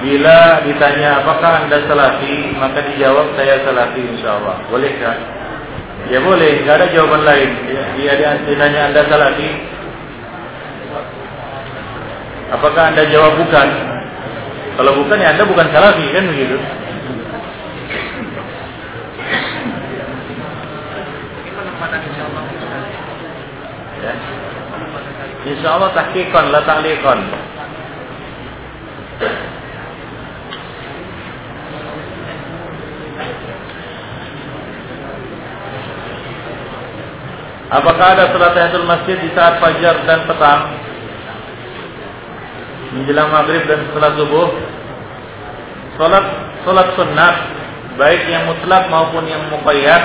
Bila ditanya apakah anda salafi, maka dijawab saya salafi insya Allah. Bolehkah? Ya boleh, nggak ada jawaban lain. Ya, dia ditanya anda salafi, apakah anda jawab bukan? Kalau bukan ya anda bukan salafi kan begitu. Insya Allah tahqiqan la ta'liqan. Apakah ada salat tahiyatul masjid di saat fajar dan petang? Menjelang maghrib dan setelah subuh? Salat salat sunnah baik yang mutlak maupun yang muqayyad.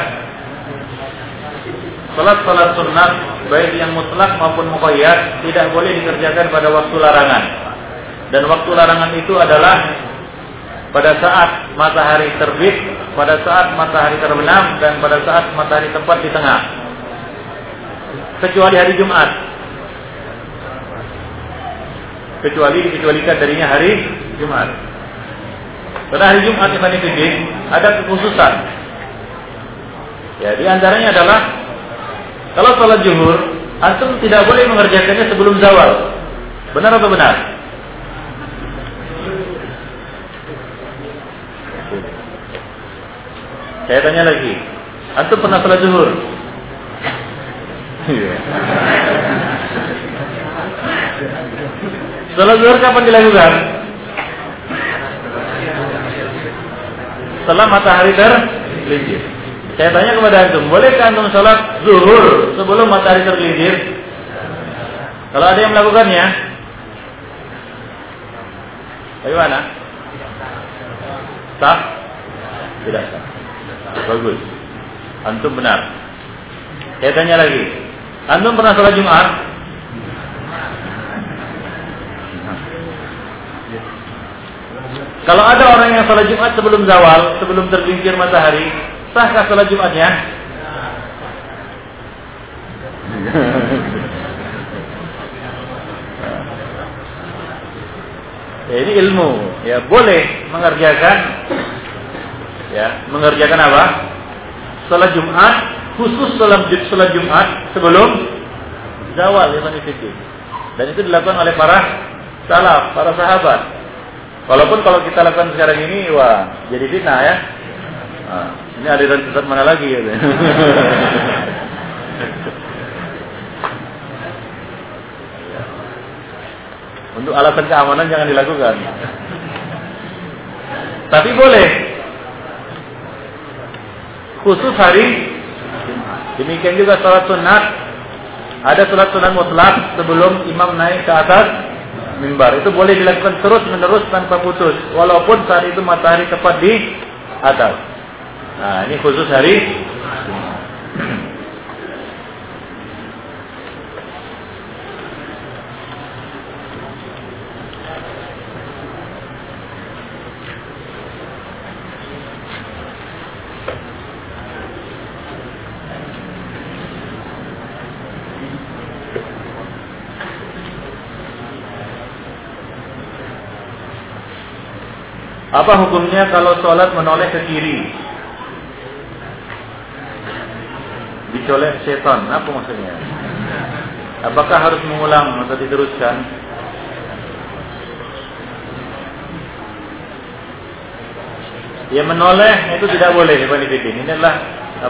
Salat salat sunnah baik yang mutlak maupun muqayyad tidak boleh dikerjakan pada waktu larangan. Dan waktu larangan itu adalah pada saat matahari terbit, pada saat matahari terbenam dan pada saat matahari tepat di tengah kecuali hari Jumat. Kecuali dikecualikan darinya hari Jumat. Pada hari Jumat Fiddin ada kekhususan. Ya, antaranya adalah kalau sholat zuhur, antum tidak boleh mengerjakannya sebelum zawal. Benar atau benar? Saya tanya lagi, antum pernah sholat zuhur? Iya. Salat zuhur kapan dilakukan? Setelah matahari tergelincir. Saya tanya kepada antum, bolehkah antum salat zuhur sebelum matahari tergelincir? Kalau ada yang melakukannya, bagaimana? Sah? Tidak sah. Bagus. Antum benar. Saya tanya lagi, Antum pernah sholat Jumat? Kalau ada orang yang sholat Jumat sebelum zawal, sebelum tergelincir matahari, sahkah sholat Jumatnya? ya, ini ilmu, ya boleh mengerjakan, ya mengerjakan apa? Sholat Jumat khusus salat salat Jumat sebelum zawal ya Dan itu dilakukan oleh para salaf, para sahabat. Walaupun kalau kita lakukan sekarang ini, wah jadi fitnah ya. Nah, ini aliran sesat mana lagi ya? Untuk alasan keamanan jangan dilakukan. Tapi boleh. Khusus hari Demikian juga sholat sunat. Ada sholat sunat mutlak sebelum imam naik ke atas mimbar. Itu boleh dilakukan terus menerus tanpa putus. Walaupun saat itu matahari tepat di atas. Nah ini khusus hari Apa hukumnya kalau sholat menoleh ke kiri? Dicolek setan, apa maksudnya? Apakah harus mengulang atau diteruskan? Ya menoleh itu tidak boleh Ini adalah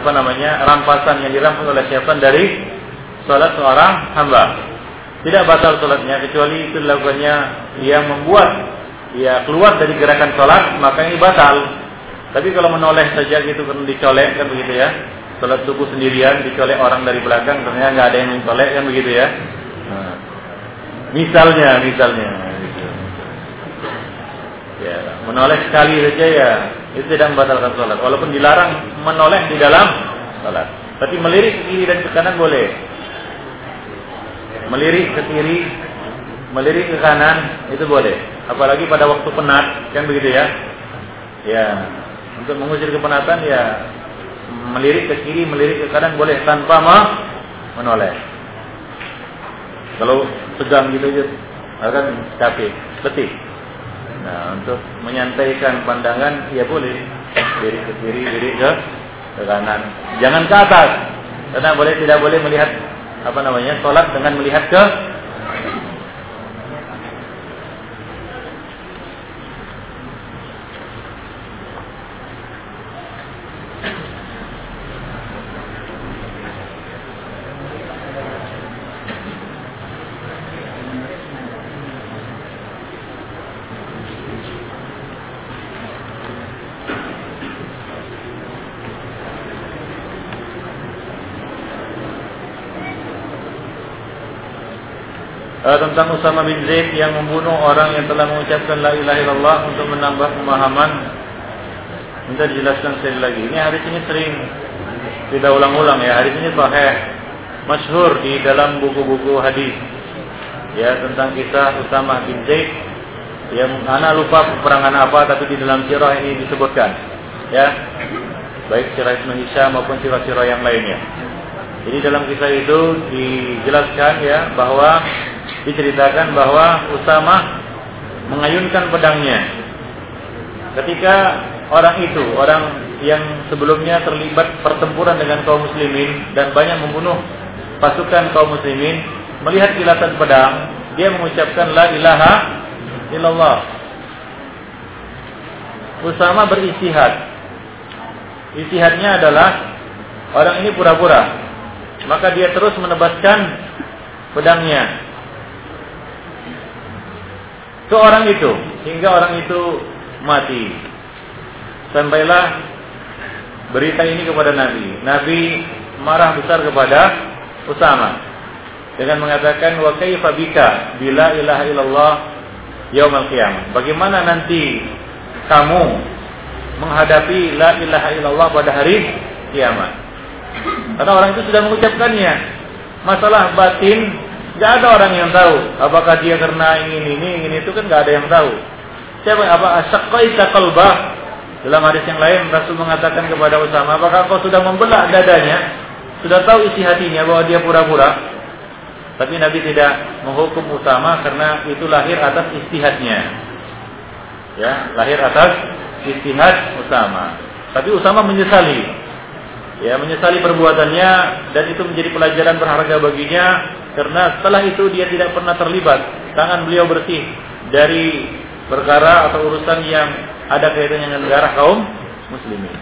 apa namanya rampasan yang dirampas oleh setan dari sholat seorang hamba. Tidak batal sholatnya kecuali itu dilakukannya yang membuat ya keluar dari gerakan sholat maka ini batal. Tapi kalau menoleh saja gitu dicolek kan begitu ya. Sholat subuh sendirian dicolek orang dari belakang ternyata nggak ada yang mencolek kan begitu ya. Nah, misalnya, misalnya. Gitu. Ya, menoleh sekali saja ya itu tidak membatalkan sholat. Walaupun dilarang menoleh di dalam sholat. Tapi melirik ke kiri dan ke kanan boleh. Melirik ke kiri melirik ke kanan itu boleh. Apalagi pada waktu penat, kan begitu ya? Ya, untuk mengusir kepenatan ya melirik ke kiri, melirik ke kanan boleh tanpa menoleh. Kalau tegang gitu aja akan capek, letih. Nah, untuk menyantaikan pandangan ya boleh diri ke kiri, diri ke ke kanan. Jangan ke atas. Karena boleh tidak boleh melihat apa namanya? salat dengan melihat ke uh, tentang Usama bin Zaid yang membunuh orang yang telah mengucapkan la ilaha illallah untuk menambah pemahaman. Minta dijelaskan sekali lagi. Ini hadis ini sering kita ulang-ulang ya. Hadis ini sahih, masyhur di dalam buku-buku hadis. Ya, tentang kisah Usama bin Zaid yang anak lupa peperangan apa tapi di dalam sirah ini disebutkan. Ya. Baik sirah Ibnu maupun sirah-sirah yang lainnya. Jadi dalam kisah itu dijelaskan ya bahwa diceritakan bahwa Usama mengayunkan pedangnya. Ketika orang itu orang yang sebelumnya terlibat pertempuran dengan kaum muslimin dan banyak membunuh pasukan kaum muslimin melihat kilatan pedang dia mengucapkan la ilaha illallah. Usama beristihad. Istihadnya adalah orang ini pura-pura maka dia terus menebaskan pedangnya ke orang itu hingga orang itu mati. Sampailah berita ini kepada Nabi. Nabi marah besar kepada Usama dengan mengatakan wa kaifa bika bila ilaha illallah yaumal qiyamah. Bagaimana nanti kamu menghadapi la ilaha illallah pada hari kiamat? Karena orang itu sudah mengucapkannya. Masalah batin Gak ada orang yang tahu apakah dia karena ingin ini, ingin itu kan gak ada yang tahu. Siapa apa asyaqaita qalbah? Dalam hadis yang lain Rasul mengatakan kepada Usama, apakah kau sudah membelah dadanya? Sudah tahu isi hatinya bahwa dia pura-pura? Tapi Nabi tidak menghukum Usama karena itu lahir atas istihadnya. Ya, lahir atas istihad Usama. Tapi Usama menyesali. Ya, menyesali perbuatannya dan itu menjadi pelajaran berharga baginya karena setelah itu dia tidak pernah terlibat. Tangan beliau bersih dari perkara atau urusan yang ada kaitannya dengan darah kaum muslimin.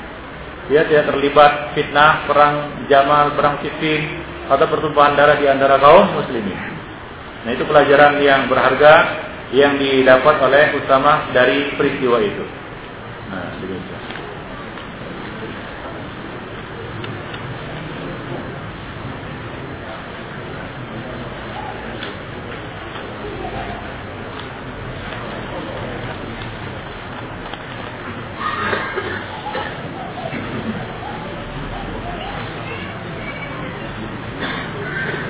Dia tidak terlibat fitnah, perang Jamal, perang Siffin atau pertumpahan darah di antara kaum muslimin. Nah, itu pelajaran yang berharga yang didapat oleh utama dari peristiwa itu. Nah, demikian.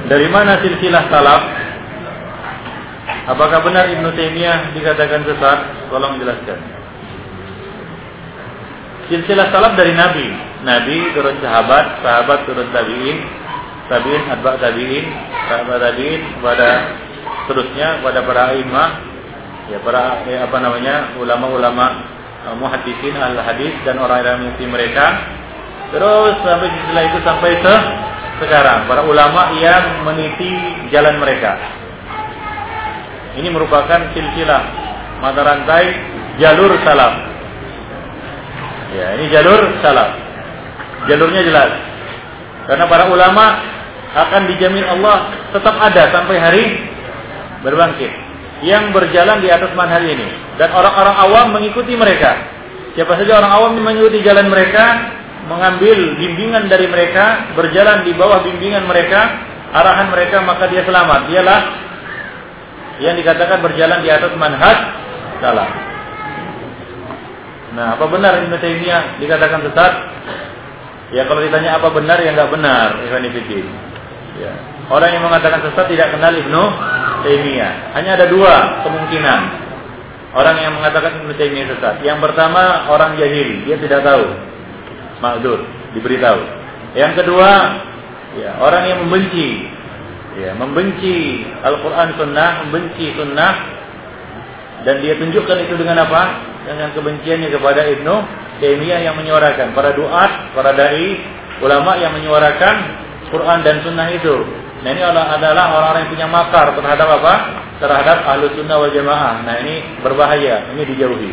Dari mana silsilah salaf? Apakah benar Ibnu Taimiyah dikatakan sesat? Tolong jelaskan. Silsilah salaf dari Nabi. Nabi turun sahabat, sahabat turun tabi'in, tabi'in atba tabi'in, sahabat tabi'in kepada terusnya kepada para imam, ya para ya, apa namanya ulama-ulama uh, muhaddisin al hadis dan orang-orang yang mereka. Terus sampai silsilah itu sampai ke sekarang, para ulama yang meniti jalan mereka. Ini merupakan silsilah mata rantai jalur salaf. Ya, ini jalur salaf. Jalurnya jelas. Karena para ulama akan dijamin Allah tetap ada sampai hari berbangkit yang berjalan di atas manhaj ini dan orang-orang awam mengikuti mereka. Siapa saja orang awam yang mengikuti jalan mereka, mengambil bimbingan dari mereka, berjalan di bawah bimbingan mereka, arahan mereka, maka dia selamat. Dialah yang dikatakan berjalan di atas manhaj salah. Nah, apa benar Ibnu Taimiyah dikatakan sesat? Ya kalau ditanya apa benar ya nggak benar, Ibnu Ya. Orang yang mengatakan sesat tidak kenal Ibnu Taimiyah. Hanya ada dua kemungkinan. Orang yang mengatakan Ibnu Taimiyah sesat. Yang pertama orang jahil, dia tidak tahu makdur, diberitahu. Yang kedua, ya, orang yang membenci, ya, membenci Al-Quran Sunnah, membenci Sunnah, Dan dia tunjukkan itu dengan apa? Dengan kebenciannya kepada Ibnu Taimiyah yang menyuarakan para duat, para dai, ulama yang menyuarakan Quran dan Sunnah itu. Nah ini adalah orang-orang yang punya makar terhadap apa? Terhadap ahlu sunnah wal jamaah. Nah ini berbahaya, ini dijauhi.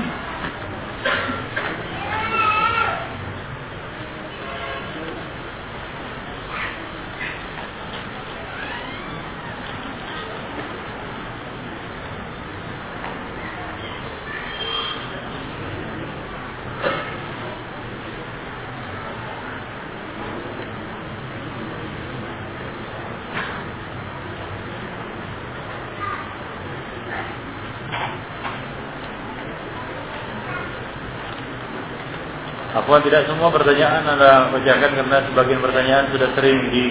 Afwan tidak semua pertanyaan Anda bacakan karena sebagian pertanyaan sudah sering di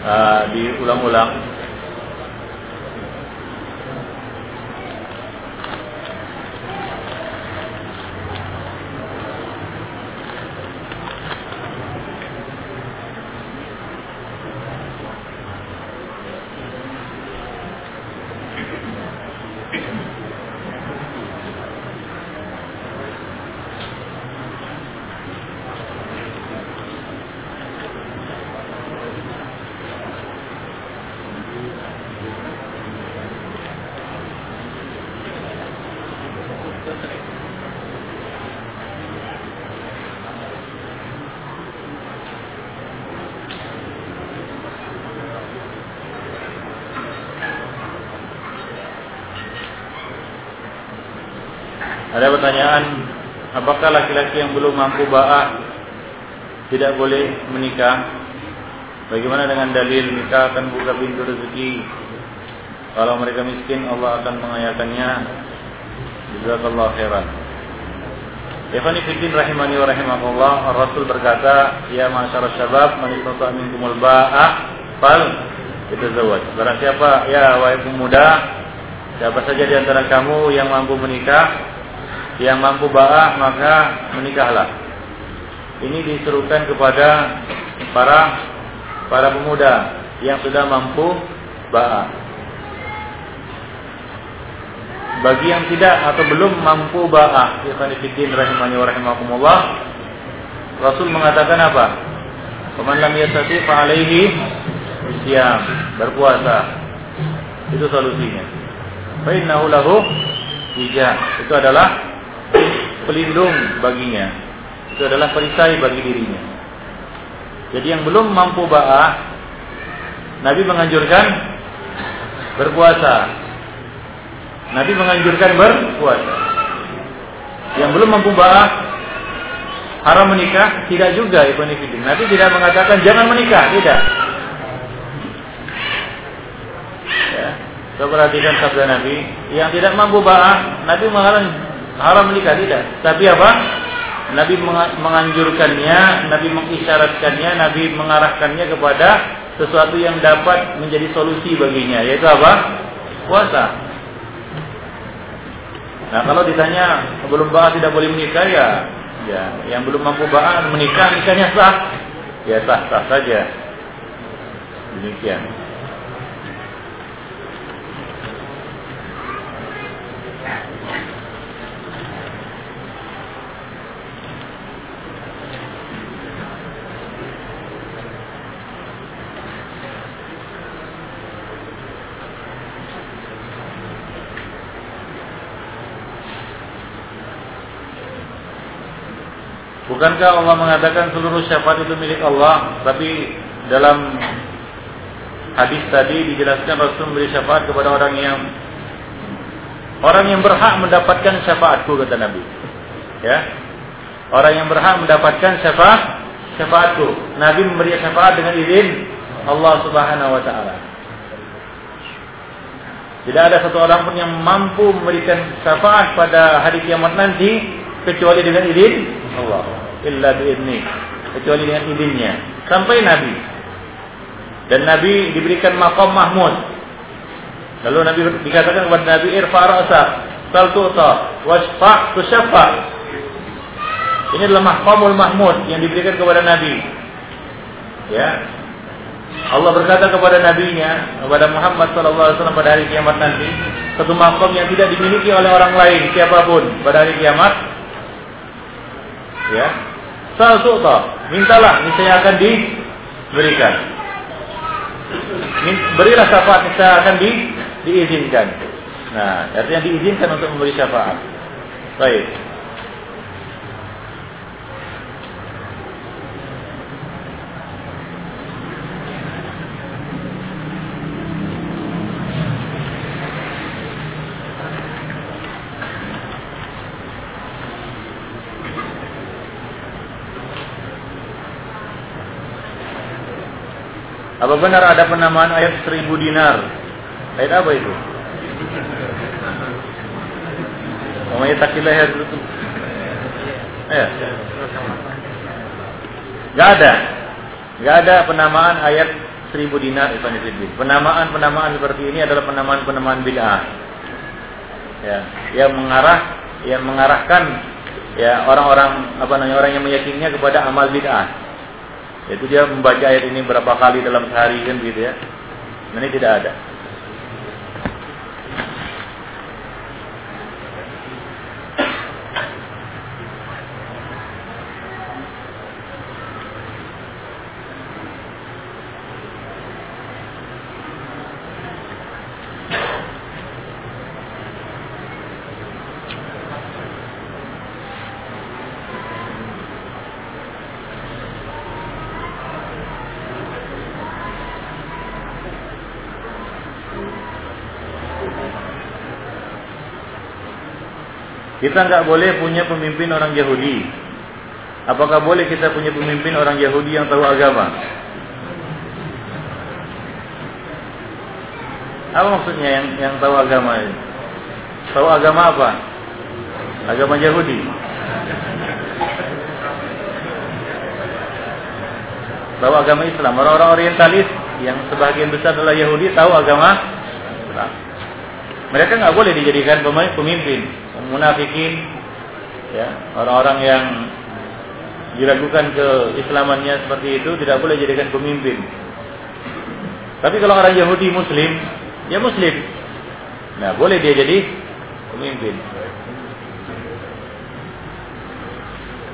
uh, diulang-ulang. Ada pertanyaan, apakah laki-laki yang belum mampu ba'ah tidak boleh menikah? Bagaimana dengan dalil nikah akan buka pintu rezeki? Kalau mereka miskin, Allah akan mengayakannya. Jazakallah khairan. Ikhwani fiddin rahimani wa rahimakumullah. Rasul berkata, "Ya masyarakat syabab, man istata'a minkumul ba'ah fal yatazawwaj." Barang siapa ya wahai pemuda, siapa saja di antara kamu yang mampu menikah, yang mampu ba'ah maka menikahlah. Ini diserukan kepada para para pemuda yang sudah mampu ba'ah. Bagi yang tidak atau belum mampu ba'ah, ikhwan fillah rahimani wa rahimakumullah, Rasul mengatakan apa? Faman lam yastati fa siyam, berpuasa. Itu solusinya. Fa innahu lahu Itu adalah pelindung baginya. Itu adalah perisai bagi dirinya. Jadi yang belum mampu ba'ah, Nabi menganjurkan berpuasa. Nabi menganjurkan berpuasa. Yang belum mampu ba'ah, haram menikah, tidak juga Ibn Fidin. Nabi tidak mengatakan jangan menikah, tidak. Ya. Kita perhatikan sabda Nabi, yang tidak mampu ba'ah, Nabi mengatakan haram menikah tidak. Tapi apa? Nabi menganjurkannya, Nabi mengisyaratkannya, Nabi mengarahkannya kepada sesuatu yang dapat menjadi solusi baginya, yaitu apa? Puasa. Nah, kalau ditanya belum bahas tidak boleh menikah ya, ya yang belum mampu bahas menikah nikahnya sah, ya sah sah saja. Demikian. Bukankah Allah mengatakan seluruh syafaat itu milik Allah? Tapi dalam hadis tadi dijelaskan Rasul memberi syafaat kepada orang yang orang yang berhak mendapatkan syafaatku kata Nabi. Ya. Orang yang berhak mendapatkan syafaat syafaatku. Nabi memberi syafaat dengan izin Allah Subhanahu wa taala. Tidak ada satu orang pun yang mampu memberikan syafaat pada hari kiamat nanti kecuali dengan izin Allah illa biizni kecuali dengan izinnya sampai Nabi dan Nabi diberikan maqam Mahmud lalu Nabi dikatakan kepada Nabi irfa ra'sa sal tu'ta wasfa tusaffa Ini adalah mahkamul mahmud yang diberikan kepada Nabi. Ya. Allah berkata kepada nabinya, kepada Muhammad SAW pada hari kiamat nanti, satu makom yang tidak dimiliki oleh orang lain siapa pun pada hari kiamat. Ya. Sal mintalah niscaya akan diberikan. Berilah syafaat niscaya akan di, diizinkan. Nah, artinya diizinkan untuk memberi syafaat. Baik. Apa benar ada penamaan ayat seribu dinar? Ayat apa itu? Namanya takilah ya itu. Eh. Gak ada. Gak ada penamaan ayat seribu dinar itu Penamaan-penamaan seperti ini adalah penamaan-penamaan bid'ah. Ya, yang mengarah yang mengarahkan ya orang-orang apa namanya orang yang meyakininya kepada amal bid'ah. Itu dia membaca ayat ini berapa kali dalam sehari kan gitu ya. Ini tidak ada. Kita nggak boleh punya pemimpin orang Yahudi. Apakah boleh kita punya pemimpin orang Yahudi yang tahu agama? Apa maksudnya yang yang tahu agama? Tahu agama apa? Agama Yahudi. Tahu agama Islam. Orang-orang Orientalis yang sebagian besar adalah Yahudi tahu agama. Mereka nggak boleh dijadikan pemimpin munafikin ya. Orang-orang yang diragukan keislamannya seperti itu tidak boleh jadikan pemimpin. Tapi kalau orang Yahudi muslim ya muslim. Nah boleh dia jadi pemimpin